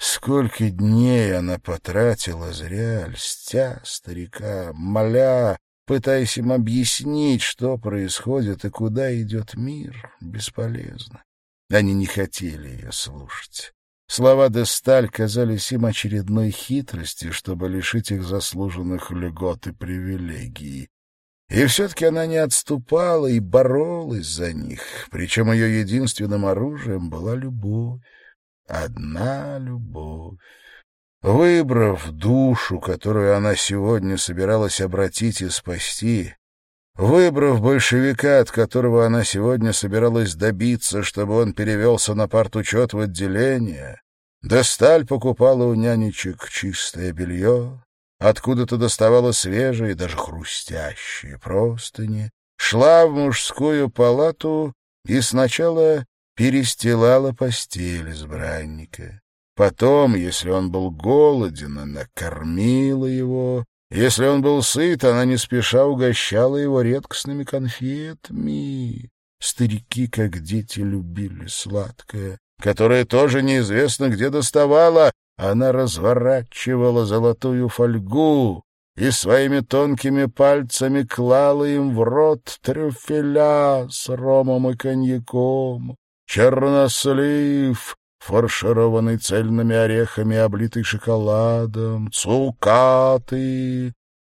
Сколько дней она потратила зря, льстя старика, моля, пытаясь им объяснить, что происходит и куда идет мир, бесполезно. Они не хотели ее слушать. Слова де Сталь казались им очередной хитростью, чтобы лишить их заслуженных льгот и привилегий. И все-таки она не отступала и боролась за них, причем ее единственным оружием была любовь. Одна любовь. Выбрав душу, которую она сегодня собиралась обратить и спасти, Выбрав большевика, от которого она сегодня собиралась добиться, чтобы он перевелся на партучет в отделение, Десталь покупала у нянечек чистое белье, откуда-то доставала свежие, даже хрустящие простыни, шла в мужскую палату и сначала перестилала постель избранника. Потом, если он был голоден, она кормила его, если он был сыт, она не спеша угощала его редкостными конфетами. Старики, как дети, любили сладкое, которое тоже неизвестно где доставала. Она разворачивала золотую фольгу и своими тонкими пальцами клала им в рот трюфеля с ромом и коньяком, чернослив, фаршированный цельными орехами, облитый шоколадом, цукаты.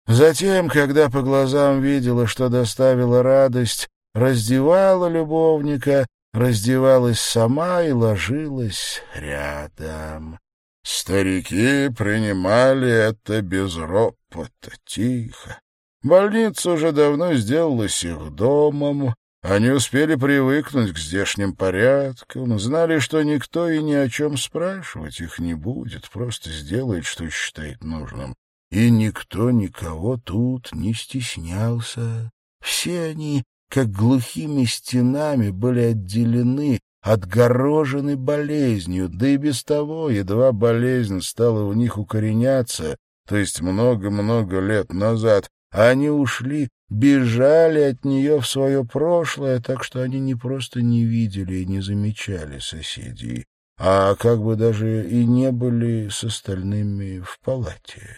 Затем, когда по глазам видела, что доставила радость, раздевала любовника, раздевалась сама и ложилась рядом. Старики принимали это без ропота, тихо. Больница уже давно сделалась их домом, они успели привыкнуть к здешним порядкам, знали, что никто и ни о чем спрашивать их не будет, просто сделает, что считает нужным. И никто никого тут не стеснялся. Все они, как глухими стенами, были отделены, отгорожены болезнью, да и без того едва болезнь стала у них укореняться, то есть много-много лет назад, они ушли бежали от нее в свое прошлое, так что они не просто не видели и не замечали соседей, а как бы даже и не были с остальными в палате.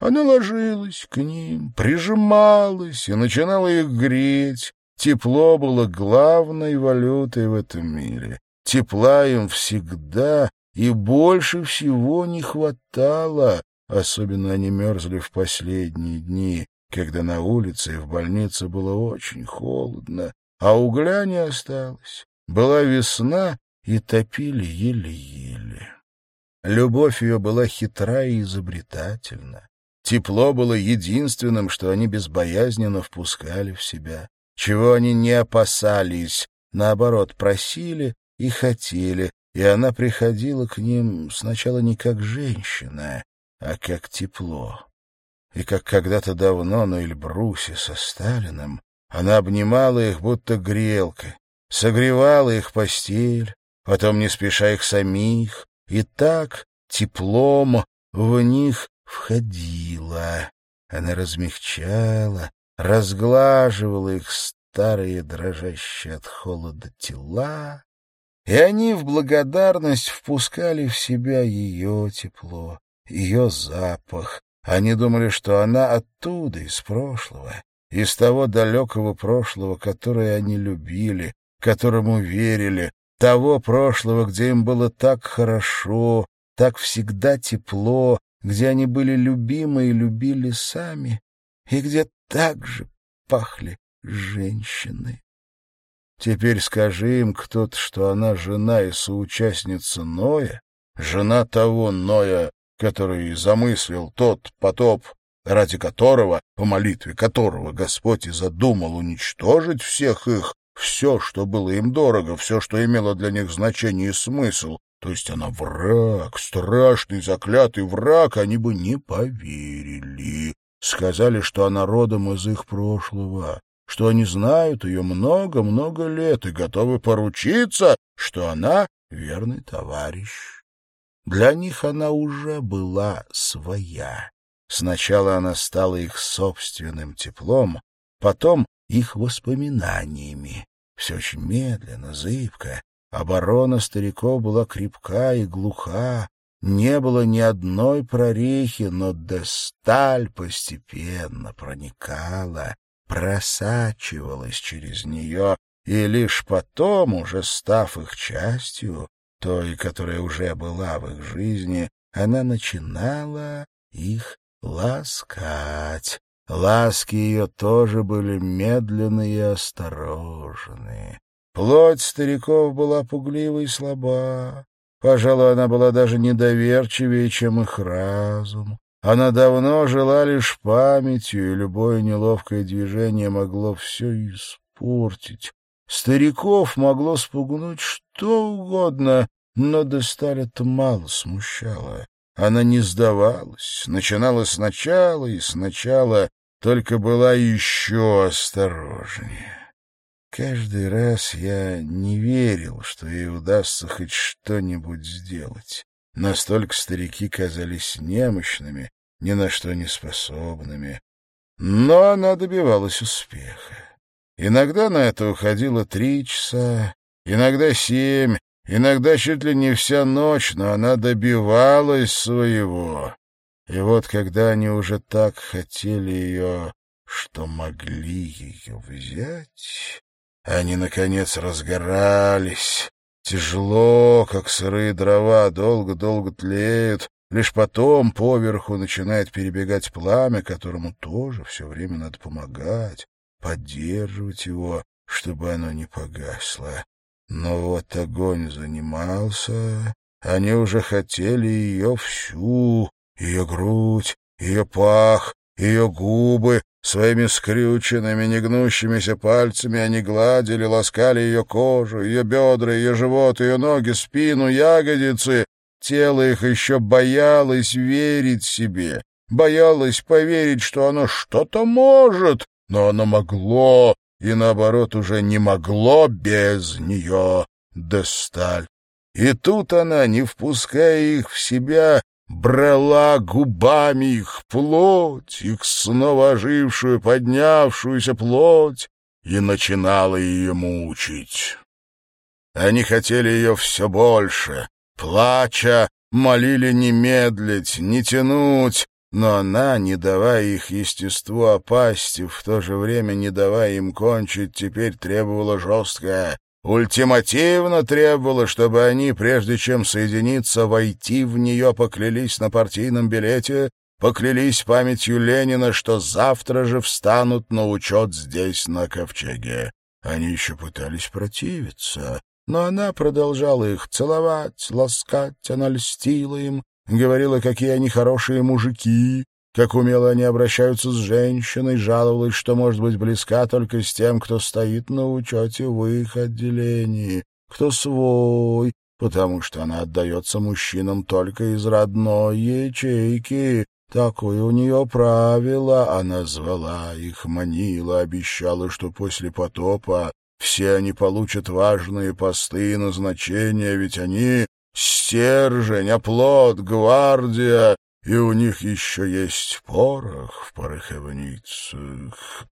Она ложилась к ним, прижималась и начинала их греть. Тепло было главной валютой в этом мире. Тепла им всегда и больше всего не хватало, особенно они мерзли в последние дни, когда на улице и в больнице было очень холодно, а угля не осталось. Была весна, и топили еле-еле. Любовь ее была хитра и изобретательна. Тепло было единственным, что они безбоязненно впускали в себя, чего они не опасались, наоборот, просили и хотели, и она приходила к ним сначала не как женщина, а как тепло и как когда-то давно на Эльбрусе со Сталиным она обнимала их, будто грелка, согревала их постель, потом не спеша их самих, и так теплом в них входила. Она размягчала, разглаживала их старые, дрожащие от холода тела, и они в благодарность впускали в себя ее тепло, ее запах, они думали, что она оттуда, из прошлого, из того далекого прошлого, которое они любили, которому верили, того прошлого, где им было так хорошо, так всегда тепло, где они были любимы и любили сами, и где так же пахли женщины. Теперь скажи им кто-то, что она жена и соучастница Ноя, жена того Ноя, который замыслил тот потоп, ради которого, по молитве которого Господь и задумал уничтожить всех их, все, что было им дорого, все, что имело для них значение и смысл, то есть она враг, страшный, заклятый враг, они бы не поверили. Сказали, что она родом из их прошлого, что они знают ее много-много лет и готовы поручиться, что она верный товарищ. Для них она уже была своя. Сначала она стала их собственным теплом, потом их воспоминаниями. Все очень медленно, зыбко. Оборона стариков была крепка и глуха. не было ни одной прорехи, но Десталь постепенно проникала, просачивалась через нее, и лишь потом, уже став их частью, той, которая уже была в их жизни, она начинала их ласкать. Ласки ее тоже были медленные и осторожные. Плоть стариков была пуглива и слаба. Пожалуй, она была даже недоверчивее, чем их разум. Она давно жила лишь памятью, и любое неловкое движение могло все испортить. Стариков могло спугнуть что угодно, но Десталь это мало смущало. Она не сдавалась, начинала сначала и сначала, только была еще осторожнее. Каждый раз я не верил, что ей удастся хоть что-нибудь сделать. Настолько старики казались немощными, ни на что не способными. Но она добивалась успеха. Иногда на это уходило три часа, иногда семь, иногда чуть ли не вся ночь, но она добивалась своего. И вот когда они уже так хотели ее, что могли ее взять, они, наконец, разгорались. Тяжело, как сырые дрова, долго-долго тлеют. Лишь потом поверху начинает перебегать пламя, которому тоже все время надо помогать, поддерживать его, чтобы оно не погасло. Но вот огонь занимался, они уже хотели ее всю, ее грудь, ее пах, ее губы, Своими скрюченными, негнущимися пальцами они гладили, ласкали ее кожу, ее бедра, ее живот, ее ноги, спину, ягодицы. Тело их еще боялось верить себе, боялось поверить, что оно что-то может, но оно могло, и, наоборот, уже не могло без нее, Десталь. И тут она, не впуская их в себя, брала губами их плоть, их снова ожившую, поднявшуюся плоть, и начинала ее мучить. Они хотели ее все больше, плача, молили не медлить, не тянуть, но она, не давая их естеству опасть, в то же время не давая им кончить, теперь требовала жесткое ультимативно требовала, чтобы они, прежде чем соединиться, войти в нее, поклялись на партийном билете, поклялись памятью Ленина, что завтра же встанут на учет здесь, на ковчеге. Они еще пытались противиться, но она продолжала их целовать, ласкать, она льстила им, говорила, какие они хорошие мужики, как умело они обращаются с женщиной, жаловалась, что может быть близка только с тем, кто стоит на учете в их отделении, кто свой, потому что она отдается мужчинам только из родной ячейки. Такое у нее правило, она звала их, манила, обещала, что после потопа все они получат важные посты и назначения, ведь они — стержень, оплот, гвардия, и у них еще есть порох в пороховницах.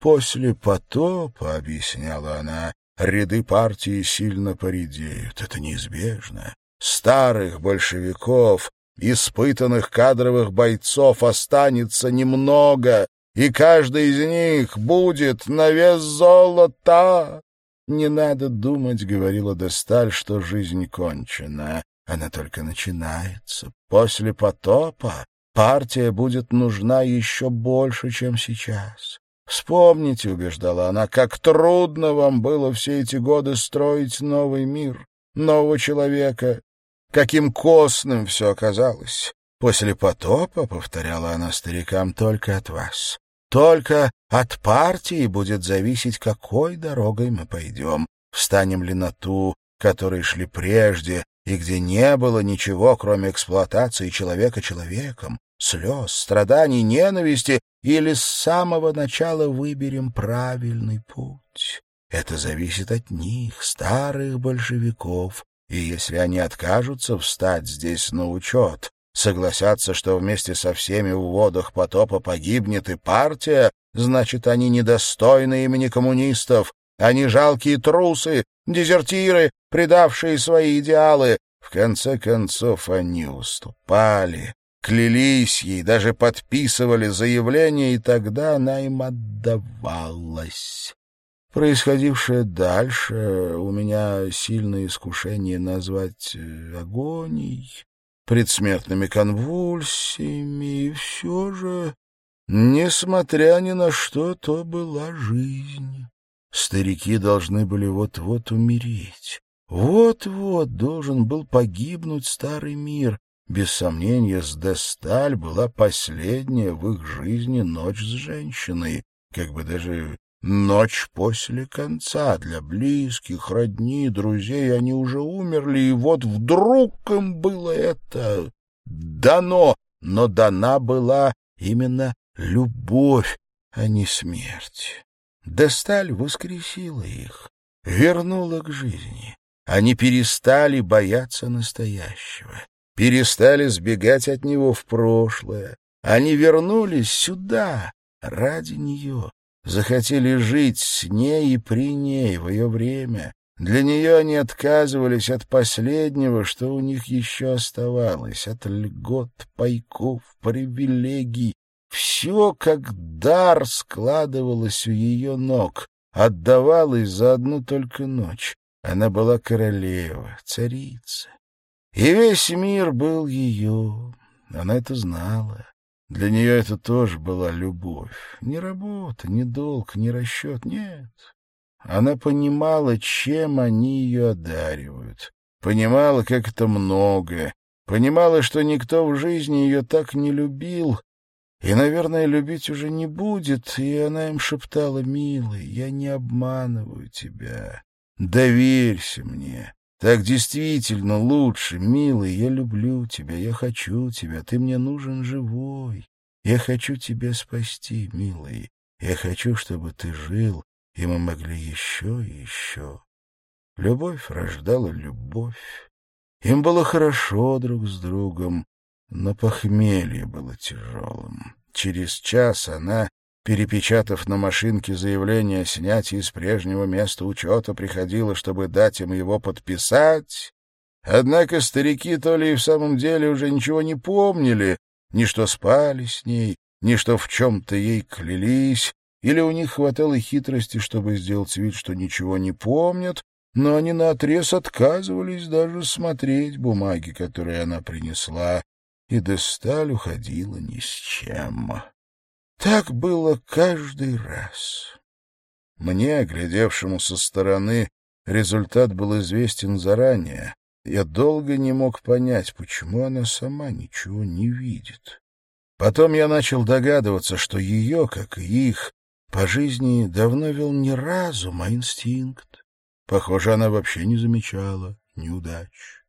После потопа, — объясняла она, — ряды партии сильно поредеют. Это неизбежно. Старых большевиков, испытанных кадровых бойцов останется немного, и каждый из них будет на вес золота. «Не надо думать, — говорила Десталь, — что жизнь кончена. Она только начинается. После потопа партия будет нужна еще больше, чем сейчас. Вспомните, — убеждала она, — как трудно вам было все эти годы строить новый мир, нового человека, каким костным все оказалось. После потопа, — повторяла она старикам, — только от вас. Только от партии будет зависеть, какой дорогой мы пойдем. Встанем ли на ту, которой шли прежде, и где не было ничего, кроме эксплуатации человека человеком, слез, страданий, ненависти, или с самого начала выберем правильный путь. Это зависит от них, старых большевиков, и если они откажутся встать здесь на учет, согласятся, что вместе со всеми в водах потопа погибнет и партия, значит, они недостойны имени коммунистов, они жалкие трусы, дезертиры, предавшие свои идеалы. В конце концов они уступали, клялись ей, даже подписывали заявление, и тогда она им отдавалась. Происходившее дальше у меня сильное искушение назвать э, агонией, предсмертными конвульсиями, и все же, несмотря ни на что, то была жизнь. Старики должны были вот-вот умереть. Вот-вот должен был погибнуть старый мир. Без сомнения, с Десталь была последняя в их жизни ночь с женщиной, как бы даже ночь после конца. Для близких, родни, друзей они уже умерли, и вот вдруг им было это дано, но дана была именно любовь, а не смерть. Десталь воскресила их, вернула к жизни. Они перестали бояться настоящего, перестали сбегать от него в прошлое. Они вернулись сюда ради нее, захотели жить с ней и при ней в ее время. Для нее они отказывались от последнего, что у них еще оставалось, от льгот, пайков, привилегий. Все, как дар, складывалось у ее ног, отдавалось за одну только ночь. Она была королева, царица. И весь мир был ее. Она это знала. Для нее это тоже была любовь. Не работа, не долг, не расчет, нет. Она понимала, чем они ее одаривают. Понимала, как это много. Понимала, что никто в жизни ее так не любил, и, наверное, любить уже не будет, и она им шептала, «Милый, я не обманываю тебя. Доверься мне. Так действительно лучше, милый, я люблю тебя, я хочу тебя, ты мне нужен живой. Я хочу тебя спасти, милый. Я хочу, чтобы ты жил, и мы могли еще и еще. Любовь рождала любовь. Им было хорошо друг с другом, но похмелье было тяжелым. Через час она перепечатав на машинке заявление о снятии с прежнего места учета, приходила, чтобы дать им его подписать. Однако старики то ли и в самом деле уже ничего не помнили, ни что спали с ней, ни что в чем-то ей клялись, или у них хватало хитрости, чтобы сделать вид, что ничего не помнят, но они наотрез отказывались даже смотреть бумаги, которые она принесла, и Десталь уходила ни с чем. Так было каждый раз. Мне, глядевшему со стороны, результат был известен заранее. Я долго не мог понять, почему она сама ничего не видит. Потом я начал догадываться, что ее, как и их, по жизни давно вел не разум, а инстинкт. Похоже, она вообще не замечала неудач.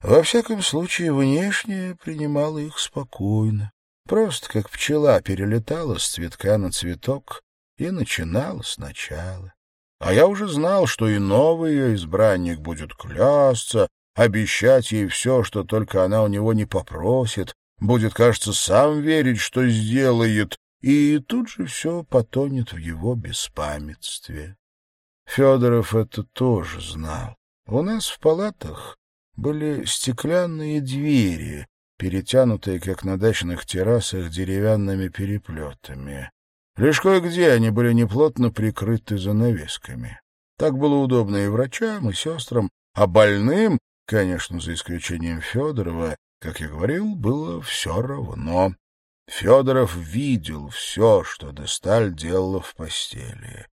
Во всяком случае, внешне принимала их спокойно. Просто как пчела перелетала с цветка на цветок и начинала сначала. А я уже знал, что и новый ее избранник будет клясться, обещать ей все, что только она у него не попросит, будет, кажется, сам верить, что сделает, и тут же все потонет в его беспамятстве. Федоров это тоже знал. У нас в палатах были стеклянные двери, перетянутые, как на дачных террасах, деревянными переплетами. Лишь кое-где они были неплотно прикрыты занавесками. Так было удобно и врачам, и сестрам, а больным, конечно, за исключением Федорова, как я говорил, было все равно. Федоров видел все, что Десталь делала в постели.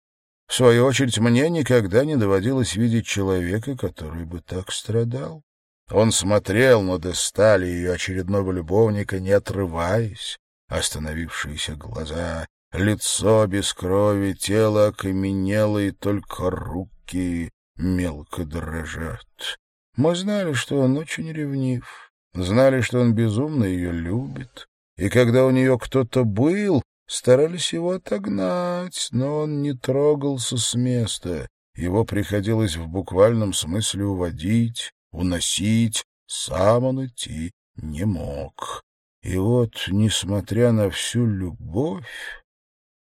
В свою очередь, мне никогда не доводилось видеть человека, который бы так страдал. Он смотрел на Дестали ее очередного любовника, не отрываясь. Остановившиеся глаза, лицо без крови, тело окаменело, и только руки мелко дрожат. Мы знали, что он очень ревнив, знали, что он безумно ее любит, и когда у нее кто-то был, старались его отогнать, но он не трогался с места, его приходилось в буквальном смысле уводить, уносить, сам он идти не мог. И вот, несмотря на всю любовь,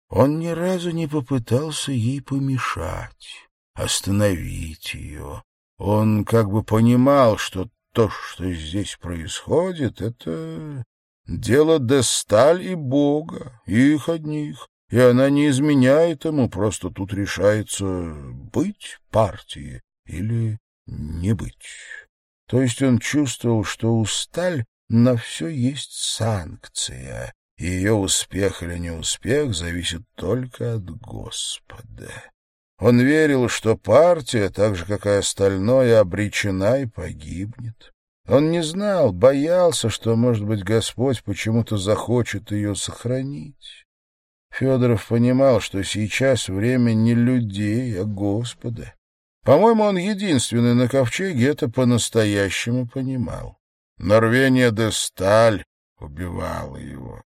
он ни разу не попытался ей помешать, остановить ее. Он как бы понимал, что то, что здесь происходит, это дело Десталь и Бога, их одних, и она не изменяет ему, просто тут решается быть партией или не быть. То есть он чувствовал, что у Сталь на все есть санкция, и ее успех или неуспех зависит только от Господа. Он верил, что партия, так же, как и остальное, обречена и погибнет. Он не знал, боялся, что, может быть, Господь почему-то захочет ее сохранить. Федоров понимал, что сейчас время не людей, а Господа. По-моему, он единственный на ковчеге это по-настоящему понимал. Норвения де Сталь убивала его.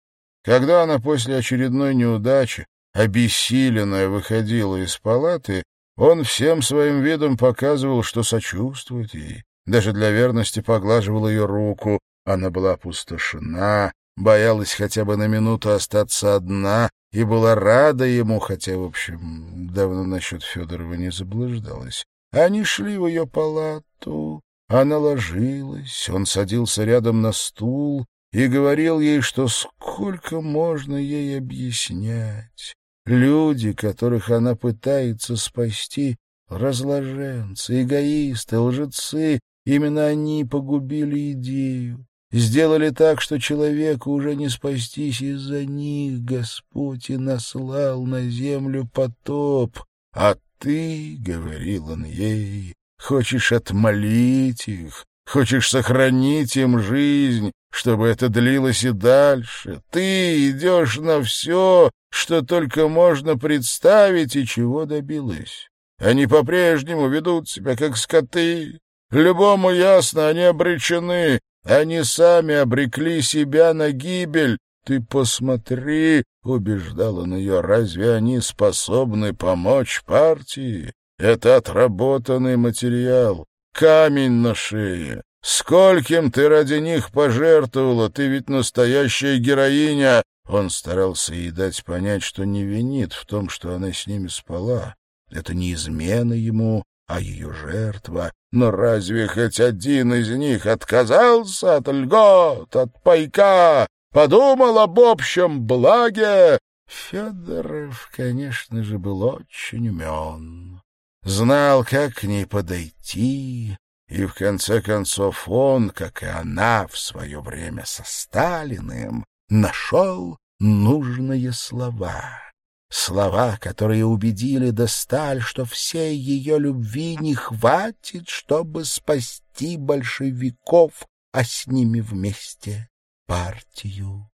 Когда она после очередной неудачи, обессиленная, выходила из палаты, он всем своим видом показывал, что сочувствует ей. Даже для верности поглаживал ее руку. Она была опустошена, боялась хотя бы на минуту остаться одна и была рада ему, хотя, в общем, давно насчет Федорова не заблуждалась. Они шли в ее палату, она ложилась, он садился рядом на стул и говорил ей, что сколько можно ей объяснять. Люди, которых она пытается спасти, разложенцы, эгоисты, лжецы, именно они погубили идею. Сделали так, что человеку уже не спастись из-за них. Господь и наслал на землю потоп. А ты, — говорил он ей, — хочешь отмолить их, хочешь сохранить им жизнь, чтобы это длилось и дальше. Ты идешь на все, что только можно представить и чего добилась. Они по-прежнему ведут себя как скоты. Любому ясно, они обречены, они сами обрекли себя на гибель. Ты посмотри, — убеждал он ее, — разве они способны помочь партии? Это отработанный материал, камень на шее. Скольким ты ради них пожертвовала, ты ведь настоящая героиня. Он старался ей дать понять, что не винит в том, что она с ними спала. Это не измена ему, а ее жертва. Но разве хоть один из них отказался от льгот, от пайка, подумал об общем благе? Федоров, конечно же, был очень умен. Знал, как к ней подойти, и в конце концов он, как и она в свое время со Сталиным, нашел нужные слова. Слова, которые убедили Досталь, что всей ее любви не хватит, чтобы спасти большевиков, а с ними вместе партию.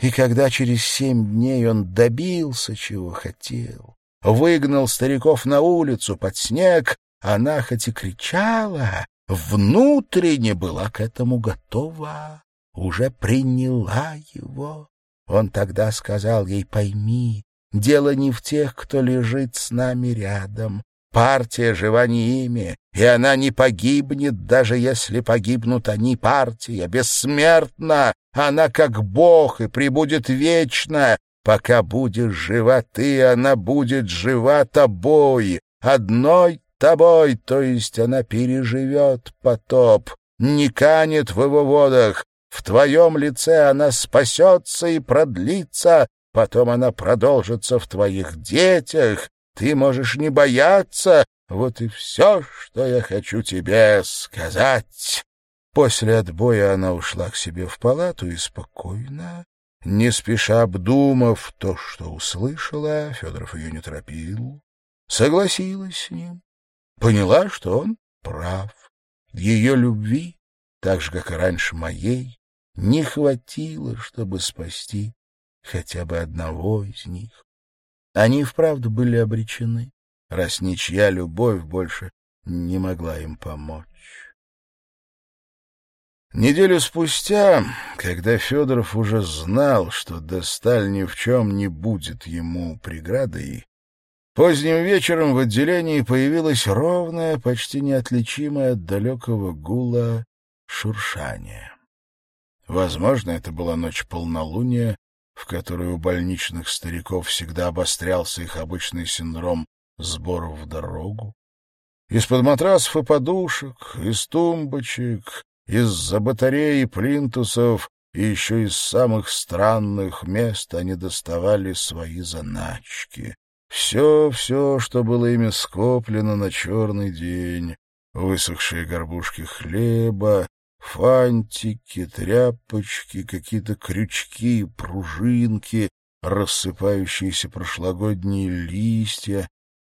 И когда через семь дней он добился, чего хотел, выгнал стариков на улицу под снег, она хоть и кричала, внутренне была к этому готова, уже приняла его. Он тогда сказал ей, пойми, Дело не в тех, кто лежит с нами рядом. Партия жива не ими, и она не погибнет, даже если погибнут они. Партия бессмертна, она как Бог и прибудет вечно. Пока будешь жива ты, она будет жива тобой, одной тобой, то есть она переживет потоп, не канет в его водах. В твоем лице она спасется и продлится, Потом она продолжится в твоих детях. Ты можешь не бояться. Вот и все, что я хочу тебе сказать. После отбоя она ушла к себе в палату и спокойно, не спеша обдумав то, что услышала, Федоров ее не торопил, согласилась с ним, поняла, что он прав. Ее любви, так же, как и раньше моей, не хватило, чтобы спасти хотя бы одного из них. Они вправду были обречены, раз ничья любовь больше не могла им помочь. Неделю спустя, когда Федоров уже знал, что Досталь ни в чем не будет ему преградой, поздним вечером в отделении появилось ровное, почти неотличимое от далекого гула шуршание. Возможно, это была ночь полнолуния, в которой у больничных стариков всегда обострялся их обычный синдром сборов в дорогу. Из-под матрасов и подушек, из тумбочек, из-за батареи плинтусов и еще из самых странных мест они доставали свои заначки. Все-все, что было ими скоплено на черный день, высохшие горбушки хлеба, фантики, тряпочки, какие-то крючки, пружинки, рассыпающиеся прошлогодние листья,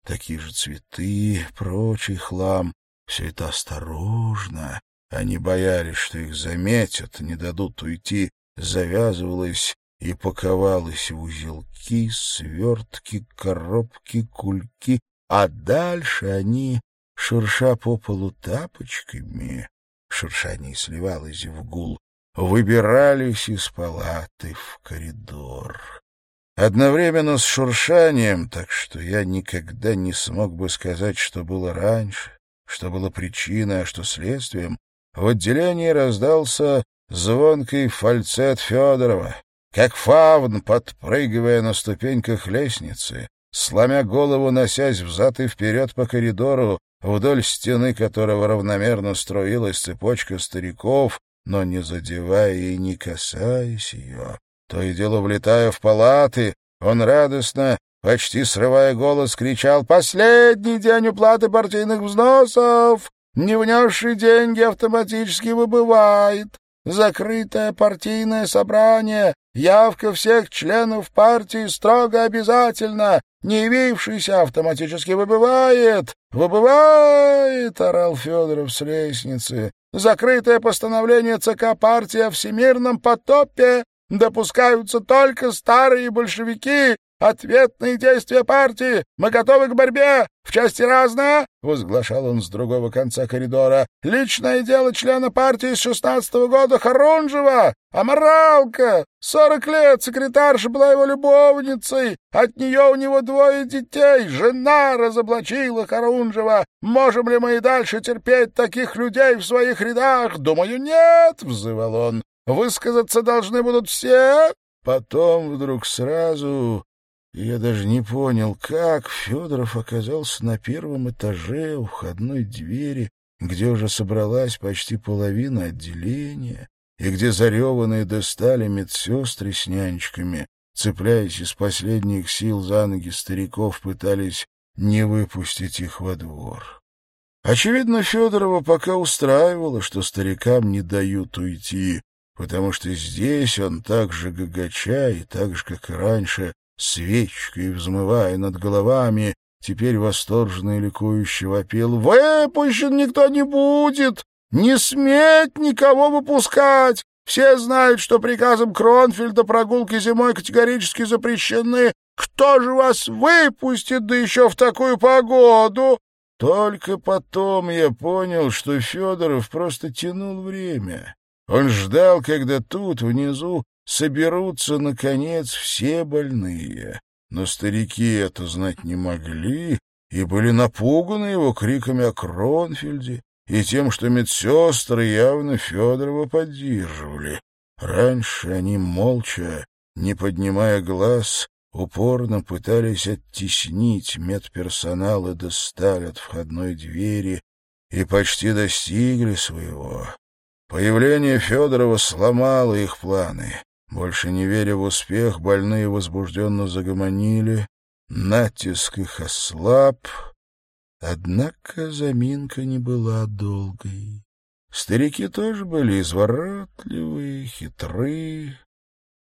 такие же цветы, прочий хлам. Все это осторожно. Они боялись, что их заметят, не дадут уйти, завязывалось и паковалось в узелки, свертки, коробки, кульки, а дальше они, шурша по полу тапочками, шуршание сливалось в гул, выбирались из палаты в коридор. Одновременно с шуршанием, так что я никогда не смог бы сказать, что было раньше, что было причиной, а что следствием, в отделении раздался звонкий фальцет Федорова, как фавн, подпрыгивая на ступеньках лестницы, сломя голову, носясь взад и вперед по коридору, вдоль стены которого равномерно струилась цепочка стариков, но не задевая и не касаясь ее. То и дело, влетая в палаты, он радостно, почти срывая голос, кричал «Последний день уплаты партийных взносов! Не внесший деньги автоматически выбывает! Закрытое партийное собрание, явка всех членов партии строго обязательно, не явившийся автоматически выбывает! Выбывает!» — орал Федоров с лестницы. «Закрытое постановление ЦК партии о всемирном потопе Допускаются только старые большевики. Ответные действия партии. Мы готовы к борьбе. В части разное, — возглашал он с другого конца коридора, — личное дело члена партии с шестнадцатого года Харунжева. Аморалка. Сорок лет секретарша была его любовницей. От нее у него двое детей. Жена разоблачила Харунжева. Можем ли мы и дальше терпеть таких людей в своих рядах? Думаю, нет, — взывал он. Высказаться должны будут все. Потом вдруг сразу... Я даже не понял, как Федоров оказался на первом этаже у входной двери, где уже собралась почти половина отделения, и где зареванные достали медсестры с нянечками, цепляясь из последних сил за ноги стариков, пытались не выпустить их во двор. Очевидно, Федорова пока устраивало, что старикам не дают уйти, потому что здесь он так же гагача и так же, как и раньше, свечкой взмывая над головами, теперь восторженно и ликующе вопил «Выпущен никто не будет! Не сметь никого выпускать! Все знают, что приказом Кронфельда прогулки зимой категорически запрещены. Кто же вас выпустит, да еще в такую погоду?» Только потом я понял, что Федоров просто тянул время он ждал, когда тут, внизу, соберутся, наконец, все больные. Но старики это знать не могли и были напуганы его криками о Кронфельде и тем, что медсестры явно Федорова поддерживали. Раньше они молча, не поднимая глаз, упорно пытались оттеснить медперсонал и достали от входной двери и почти достигли своего. Появление Федорова сломало их планы. Больше не веря в успех, больные возбужденно загомонили, натиск их ослаб. Однако заминка не была долгой. Старики тоже были изворотливые, хитрые.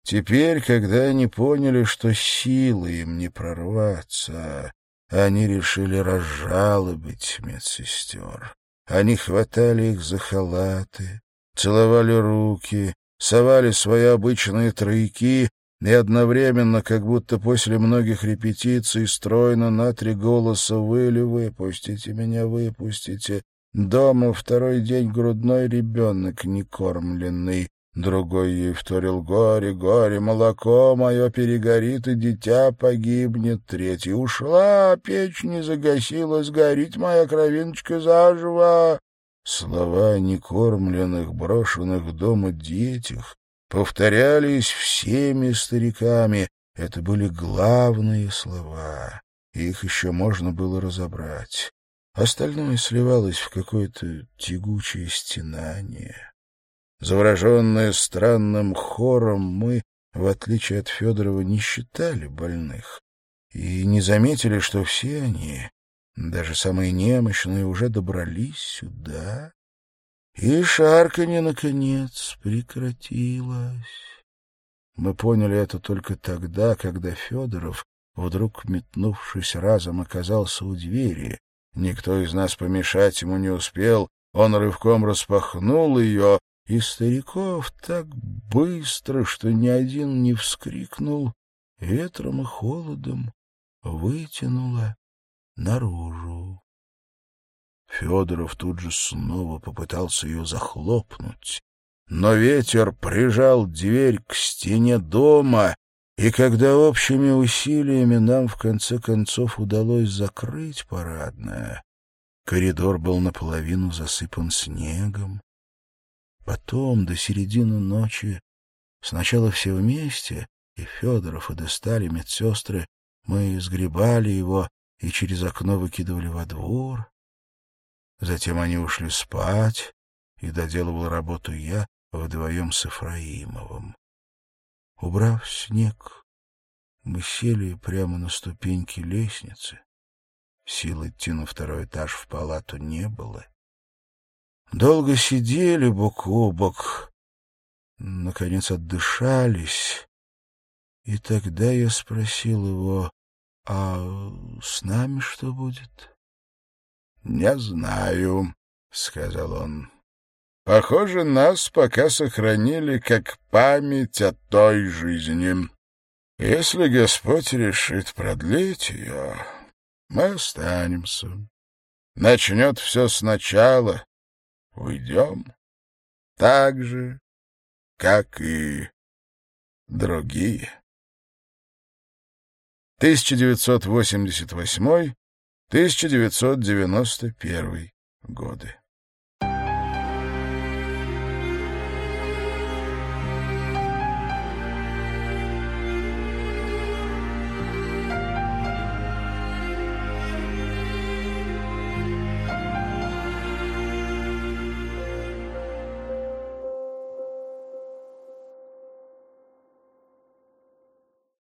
Теперь, когда они поняли, что силы им не прорваться, они решили разжалобить медсестер. Они хватали их за халаты, целовали руки, совали свои обычные тройки и одновременно, как будто после многих репетиций, стройно на три голоса выли «Выпустите меня, выпустите!» Дома второй день грудной ребенок некормленный. Другой ей вторил «Горе, горе, молоко мое перегорит, и дитя погибнет». Третий «Ушла, печь не загасила, сгорит моя кровиночка заживо». Слова о некормленных, брошенных дома детях повторялись всеми стариками. Это были главные слова. Их еще можно было разобрать. Остальное сливалось в какое-то тягучее стенание. Завороженные странным хором, мы, в отличие от Федорова, не считали больных и не заметили, что все они, даже самые немощные, уже добрались сюда, и шарканье, наконец, прекратилось. Мы поняли это только тогда, когда Федоров, вдруг метнувшись разом, оказался у двери. Никто из нас помешать ему не успел, он рывком распахнул ее, и стариков так быстро, что ни один не вскрикнул, ветром и холодом вытянуло наружу. Федоров тут же снова попытался ее захлопнуть, но ветер прижал дверь к стене дома, и когда общими усилиями нам в конце концов удалось закрыть парадное, коридор был наполовину засыпан снегом. Потом, до середины ночи, сначала все вместе, и Федоров, и достали медсестры, мы сгребали его и через окно выкидывали во двор. Затем они ушли спать, и доделывал работу я вдвоем с Ефраимовым. Убрав снег, мы сели прямо на ступеньки лестницы. Сил идти на второй этаж в палату не было. Долго сидели бок о бок, наконец отдышались, и тогда я спросил его, а с нами что будет? — Не знаю, — сказал он. — Похоже, нас пока сохранили как память о той жизни. Если Господь решит продлить ее, мы останемся. Начнет все сначала, уйдем. Так же, как и другие. 1988-1991 годы.